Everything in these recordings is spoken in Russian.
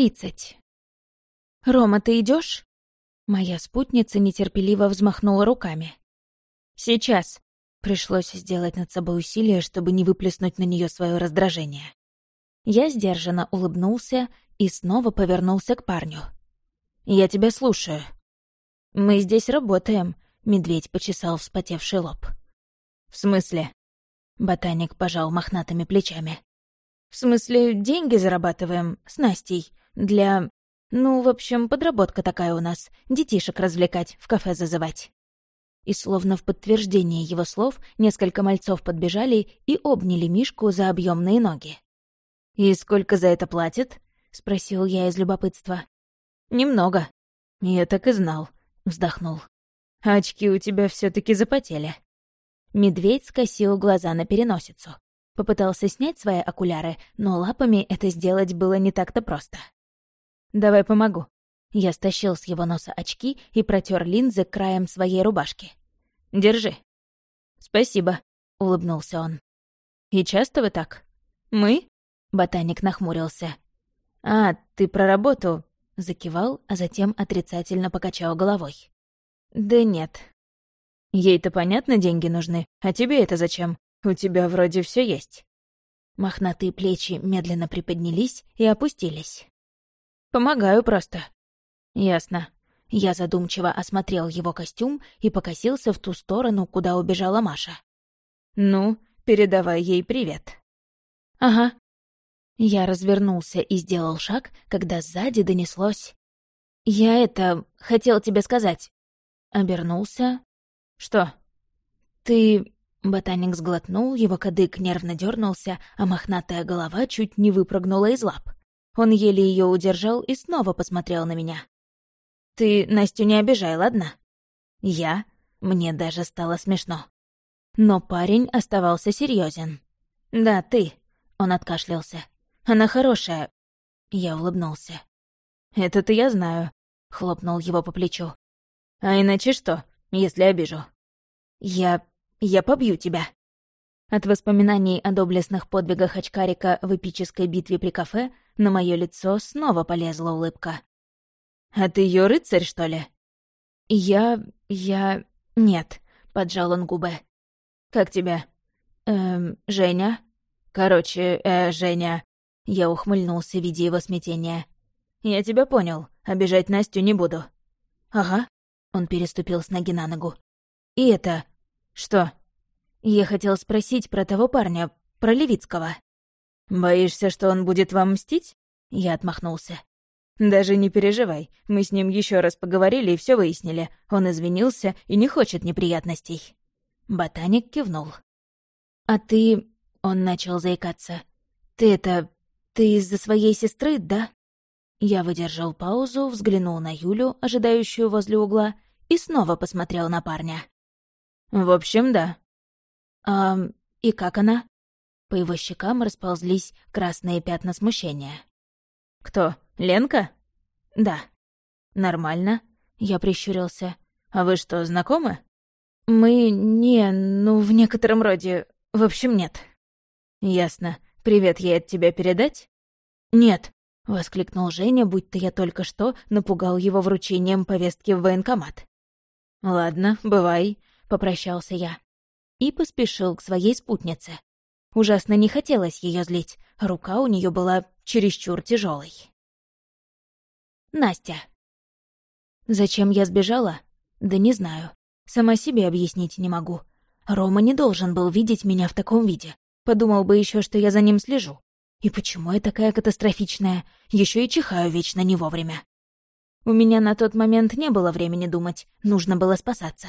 Тридцать. «Рома, ты идешь? Моя спутница нетерпеливо взмахнула руками. «Сейчас». Пришлось сделать над собой усилие, чтобы не выплеснуть на нее свое раздражение. Я сдержанно улыбнулся и снова повернулся к парню. «Я тебя слушаю». «Мы здесь работаем», — медведь почесал вспотевший лоб. «В смысле?» Ботаник пожал мохнатыми плечами. «В смысле, деньги зарабатываем с Настей. Для... Ну, в общем, подработка такая у нас. Детишек развлекать, в кафе зазывать». И словно в подтверждение его слов, несколько мальцов подбежали и обняли Мишку за объемные ноги. «И сколько за это платят?» — спросил я из любопытства. «Немного». «Я так и знал», — вздохнул. «Очки у тебя все таки запотели». Медведь скосил глаза на переносицу. Попытался снять свои окуляры, но лапами это сделать было не так-то просто. «Давай помогу». Я стащил с его носа очки и протер линзы краем своей рубашки. «Держи». «Спасибо», — улыбнулся он. «И часто вы так?» «Мы?» — ботаник нахмурился. «А, ты про работу?» — закивал, а затем отрицательно покачал головой. «Да нет». «Ей-то понятно, деньги нужны, а тебе это зачем? У тебя вроде все есть». Мохнатые плечи медленно приподнялись и опустились. «Помогаю просто». «Ясно». Я задумчиво осмотрел его костюм и покосился в ту сторону, куда убежала Маша. «Ну, передавай ей привет». «Ага». Я развернулся и сделал шаг, когда сзади донеслось. «Я это... хотел тебе сказать». Обернулся. «Что?» «Ты...» Ботаник сглотнул, его кадык нервно дернулся, а мохнатая голова чуть не выпрыгнула из лап. Он еле ее удержал и снова посмотрел на меня. «Ты Настю не обижай, ладно?» «Я?» Мне даже стало смешно. Но парень оставался серьезен. «Да, ты», — он откашлялся. «Она хорошая». Я улыбнулся. «Это-то я знаю», — хлопнул его по плечу. «А иначе что, если обижу?» «Я... я побью тебя». От воспоминаний о доблестных подвигах очкарика в эпической битве при кафе на мое лицо снова полезла улыбка. «А ты ее рыцарь, что ли?» «Я... я... нет», — поджал он губы. «Как тебя?» «Эм... Женя?» «Короче, э, Женя...» Я ухмыльнулся, видя его смятение. «Я тебя понял. Обижать Настю не буду». «Ага». Он переступил с ноги на ногу. «И это...» «Что?» «Я хотел спросить про того парня, про Левицкого». «Боишься, что он будет вам мстить?» Я отмахнулся. «Даже не переживай, мы с ним еще раз поговорили и все выяснили. Он извинился и не хочет неприятностей». Ботаник кивнул. «А ты...» — он начал заикаться. «Ты это... ты из-за своей сестры, да?» Я выдержал паузу, взглянул на Юлю, ожидающую возле угла, и снова посмотрел на парня. «В общем, да». «А... и как она?» По его щекам расползлись красные пятна смущения. «Кто? Ленка?» «Да». «Нормально», — я прищурился. «А вы что, знакомы?» «Мы... не... ну, в некотором роде... в общем, нет». «Ясно. Привет ей от тебя передать?» «Нет», — воскликнул Женя, будто я только что напугал его вручением повестки в военкомат. «Ладно, бывай», — попрощался я. И поспешил к своей спутнице. Ужасно не хотелось ее злить, рука у нее была чересчур тяжелой. Настя. Зачем я сбежала? Да не знаю. Сама себе объяснить не могу. Рома не должен был видеть меня в таком виде. Подумал бы еще, что я за ним слежу. И почему я такая катастрофичная? Еще и чихаю вечно не вовремя. У меня на тот момент не было времени думать, нужно было спасаться.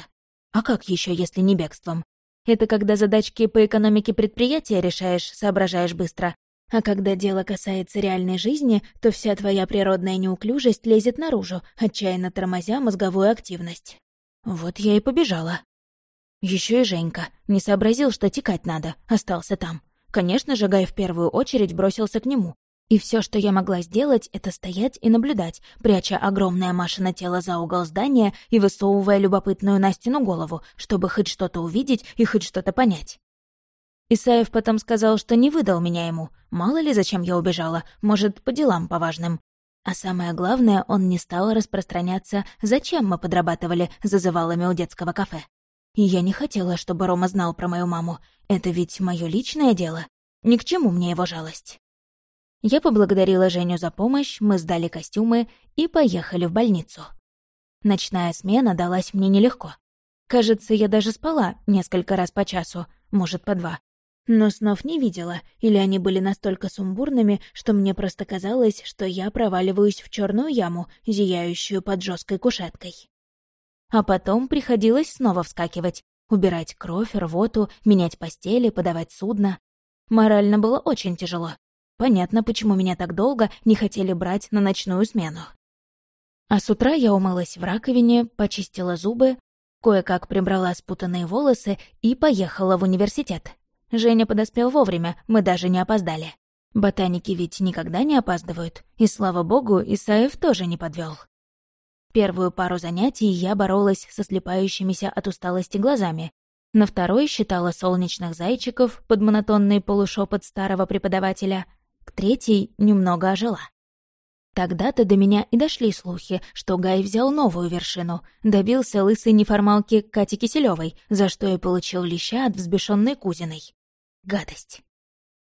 А как еще, если не бегством? Это когда задачки по экономике предприятия решаешь, соображаешь быстро. А когда дело касается реальной жизни, то вся твоя природная неуклюжесть лезет наружу, отчаянно тормозя мозговую активность. Вот я и побежала. Еще и Женька. Не сообразил, что текать надо, остался там. Конечно же, Гай в первую очередь бросился к нему. И все, что я могла сделать, это стоять и наблюдать, пряча огромное Машино тело за угол здания и высовывая любопытную Настину голову, чтобы хоть что-то увидеть и хоть что-то понять. Исаев потом сказал, что не выдал меня ему. Мало ли, зачем я убежала, может, по делам поважным. А самое главное, он не стал распространяться, зачем мы подрабатывали зазывалами у детского кафе. И я не хотела, чтобы Рома знал про мою маму. Это ведь мое личное дело. Ни к чему мне его жалость. Я поблагодарила Женю за помощь, мы сдали костюмы и поехали в больницу. Ночная смена далась мне нелегко. Кажется, я даже спала несколько раз по часу, может, по два. Но снов не видела, или они были настолько сумбурными, что мне просто казалось, что я проваливаюсь в черную яму, зияющую под жесткой кушеткой. А потом приходилось снова вскакивать, убирать кровь, рвоту, менять постели, подавать судно. Морально было очень тяжело. Понятно, почему меня так долго не хотели брать на ночную смену. А с утра я умылась в раковине, почистила зубы, кое-как прибрала спутанные волосы и поехала в университет. Женя подоспел вовремя, мы даже не опоздали. Ботаники ведь никогда не опаздывают, и, слава богу, Исаев тоже не подвел. Первую пару занятий я боролась со слепающимися от усталости глазами. На второй считала солнечных зайчиков под монотонный полушепот старого преподавателя. К третьей немного ожила. Тогда-то до меня и дошли слухи, что Гай взял новую вершину, добился лысой неформалки Кати Киселевой, за что и получил леща от взбешенной кузиной. Гадость.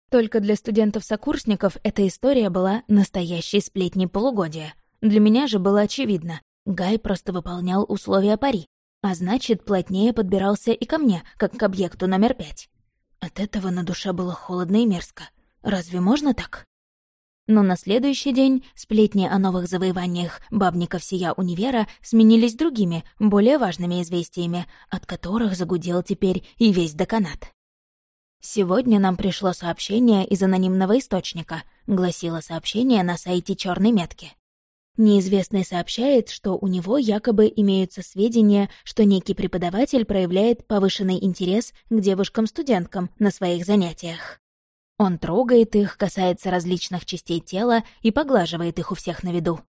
Только для студентов-сокурсников эта история была настоящей сплетней полугодия. Для меня же было очевидно. Гай просто выполнял условия пари, а значит, плотнее подбирался и ко мне, как к объекту номер пять. От этого на душе было холодно и мерзко. Разве можно так? Но на следующий день сплетни о новых завоеваниях бабников сия универа сменились другими, более важными известиями, от которых загудел теперь и весь деканат. «Сегодня нам пришло сообщение из анонимного источника», — гласило сообщение на сайте Черной метки. Неизвестный сообщает, что у него якобы имеются сведения, что некий преподаватель проявляет повышенный интерес к девушкам-студенткам на своих занятиях. Он трогает их, касается различных частей тела и поглаживает их у всех на виду.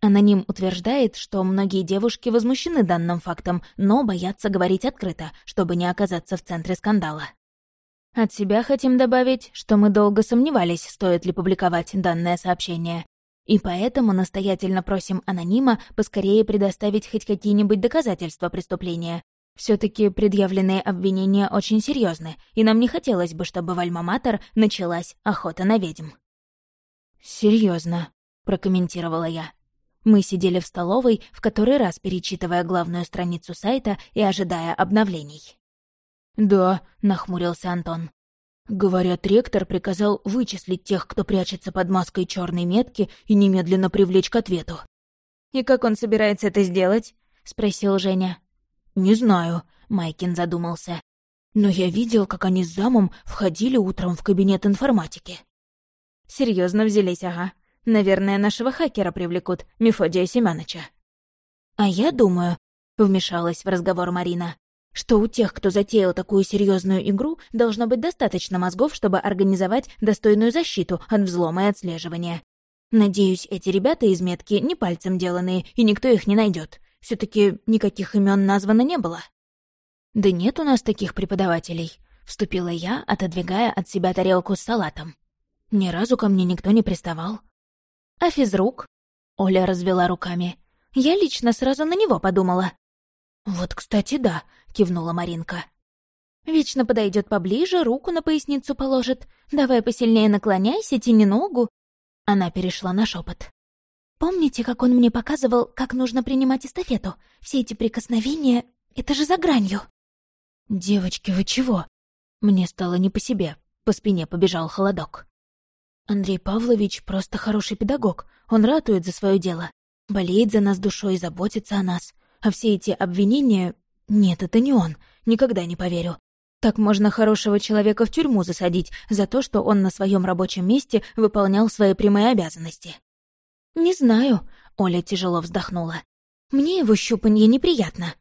Аноним утверждает, что многие девушки возмущены данным фактом, но боятся говорить открыто, чтобы не оказаться в центре скандала. От себя хотим добавить, что мы долго сомневались, стоит ли публиковать данное сообщение. И поэтому настоятельно просим анонима поскорее предоставить хоть какие-нибудь доказательства преступления. Все таки предъявленные обвинения очень серьезны, и нам не хотелось бы, чтобы в Альма-Матер началась охота на ведьм. Серьезно, прокомментировала я. Мы сидели в столовой, в который раз перечитывая главную страницу сайта и ожидая обновлений. «Да», — нахмурился Антон. «Говорят, ректор приказал вычислить тех, кто прячется под маской черной метки, и немедленно привлечь к ответу». «И как он собирается это сделать?» — спросил Женя. «Не знаю», — Майкин задумался. «Но я видел, как они с замом входили утром в кабинет информатики». Серьезно взялись, ага. Наверное, нашего хакера привлекут, Мефодия Семёныча. «А я думаю», — вмешалась в разговор Марина, что у тех, кто затеял такую серьезную игру, должно быть достаточно мозгов, чтобы организовать достойную защиту от взлома и отслеживания. Надеюсь, эти ребята из метки не пальцем деланные, и никто их не найдет. Все таки никаких имен названо не было. «Да нет у нас таких преподавателей», — вступила я, отодвигая от себя тарелку с салатом. «Ни разу ко мне никто не приставал». «А физрук?» — Оля развела руками. «Я лично сразу на него подумала». «Вот, кстати, да», кивнула Маринка. Вечно подойдет поближе, руку на поясницу положит. Давай посильнее наклоняйся, тяни ногу. Она перешла на шепот. Помните, как он мне показывал, как нужно принимать эстафету? Все эти прикосновения — это же за гранью. «Девочки, вы чего?» Мне стало не по себе. По спине побежал холодок. Андрей Павлович просто хороший педагог. Он ратует за свое дело. Болеет за нас душой заботится о нас. А все эти обвинения нет, это не он. Никогда не поверю. Так можно хорошего человека в тюрьму засадить за то, что он на своем рабочем месте выполнял свои прямые обязанности. «Не знаю», — Оля тяжело вздохнула. «Мне его щупанье неприятно».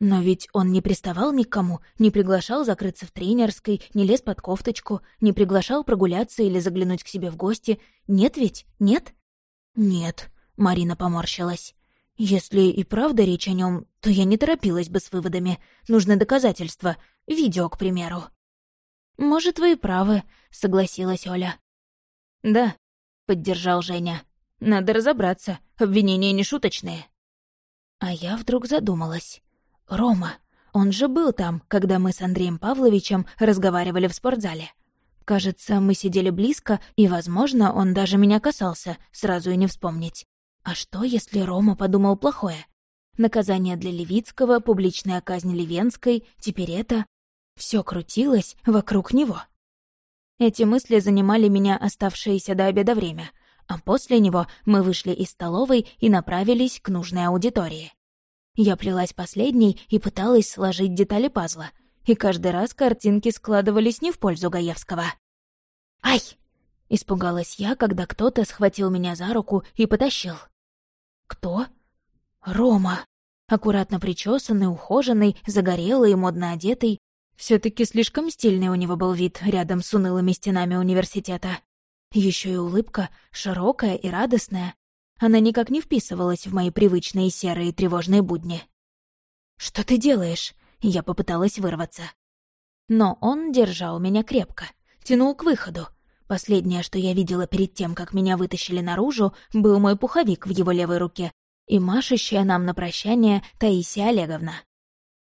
Но ведь он не приставал ни к кому, не приглашал закрыться в тренерской, не лез под кофточку, не приглашал прогуляться или заглянуть к себе в гости. Нет ведь? Нет? Нет, Марина поморщилась. Если и правда речь о нем, то я не торопилась бы с выводами. Нужны доказательства. Видео, к примеру. «Может, вы и правы», — согласилась Оля. «Да», — поддержал Женя. Надо разобраться, обвинения не шуточные. А я вдруг задумалась. Рома, он же был там, когда мы с Андреем Павловичем разговаривали в спортзале. Кажется, мы сидели близко, и, возможно, он даже меня касался, сразу и не вспомнить. А что, если Рома подумал плохое? Наказание для Левицкого, публичная казнь Левенской, теперь это... Все крутилось вокруг него. Эти мысли занимали меня оставшееся до обеда время, а после него мы вышли из столовой и направились к нужной аудитории. Я плелась последней и пыталась сложить детали пазла, и каждый раз картинки складывались не в пользу Гаевского. «Ай!» — испугалась я, когда кто-то схватил меня за руку и потащил. «Кто?» «Рома!» Аккуратно причесанный, ухоженный, загорелый и модно одетый. все таки слишком стильный у него был вид рядом с унылыми стенами университета. Еще и улыбка, широкая и радостная. Она никак не вписывалась в мои привычные серые тревожные будни. «Что ты делаешь?» Я попыталась вырваться. Но он держал меня крепко, тянул к выходу. Последнее, что я видела перед тем, как меня вытащили наружу, был мой пуховик в его левой руке и машущая нам на прощание Таисия Олеговна.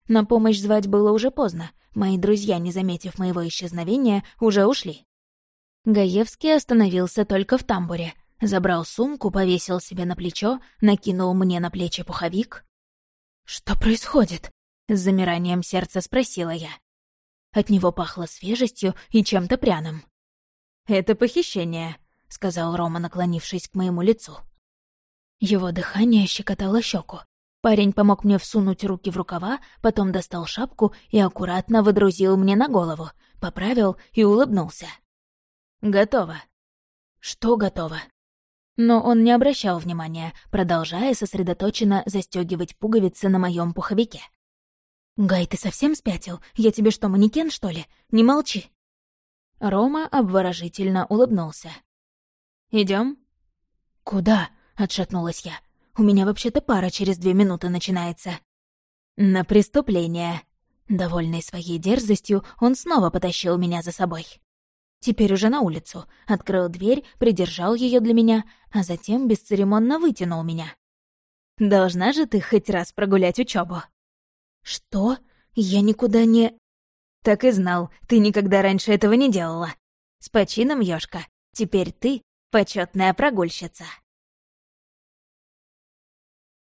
На помощь звать было уже поздно, мои друзья, не заметив моего исчезновения, уже ушли. Гаевский остановился только в тамбуре, забрал сумку, повесил себе на плечо, накинул мне на плечи пуховик. «Что происходит?» С замиранием сердца спросила я. От него пахло свежестью и чем-то пряным. «Это похищение», — сказал Рома, наклонившись к моему лицу. Его дыхание щекотало щеку. Парень помог мне всунуть руки в рукава, потом достал шапку и аккуратно выдрузил мне на голову, поправил и улыбнулся. «Готово». «Что готово?» Но он не обращал внимания, продолжая сосредоточенно застегивать пуговицы на моем пуховике. «Гай, ты совсем спятил? Я тебе что, манекен, что ли? Не молчи!» Рома обворожительно улыбнулся. Идем? «Куда?» — отшатнулась я. «У меня вообще-то пара через две минуты начинается». «На преступление». Довольный своей дерзостью, он снова потащил меня за собой. Теперь уже на улицу. Открыл дверь, придержал ее для меня, а затем бесцеремонно вытянул меня. «Должна же ты хоть раз прогулять учебу. «Что? Я никуда не...» «Так и знал, ты никогда раньше этого не делала. С почином, Ёшка, теперь ты почетная прогульщица».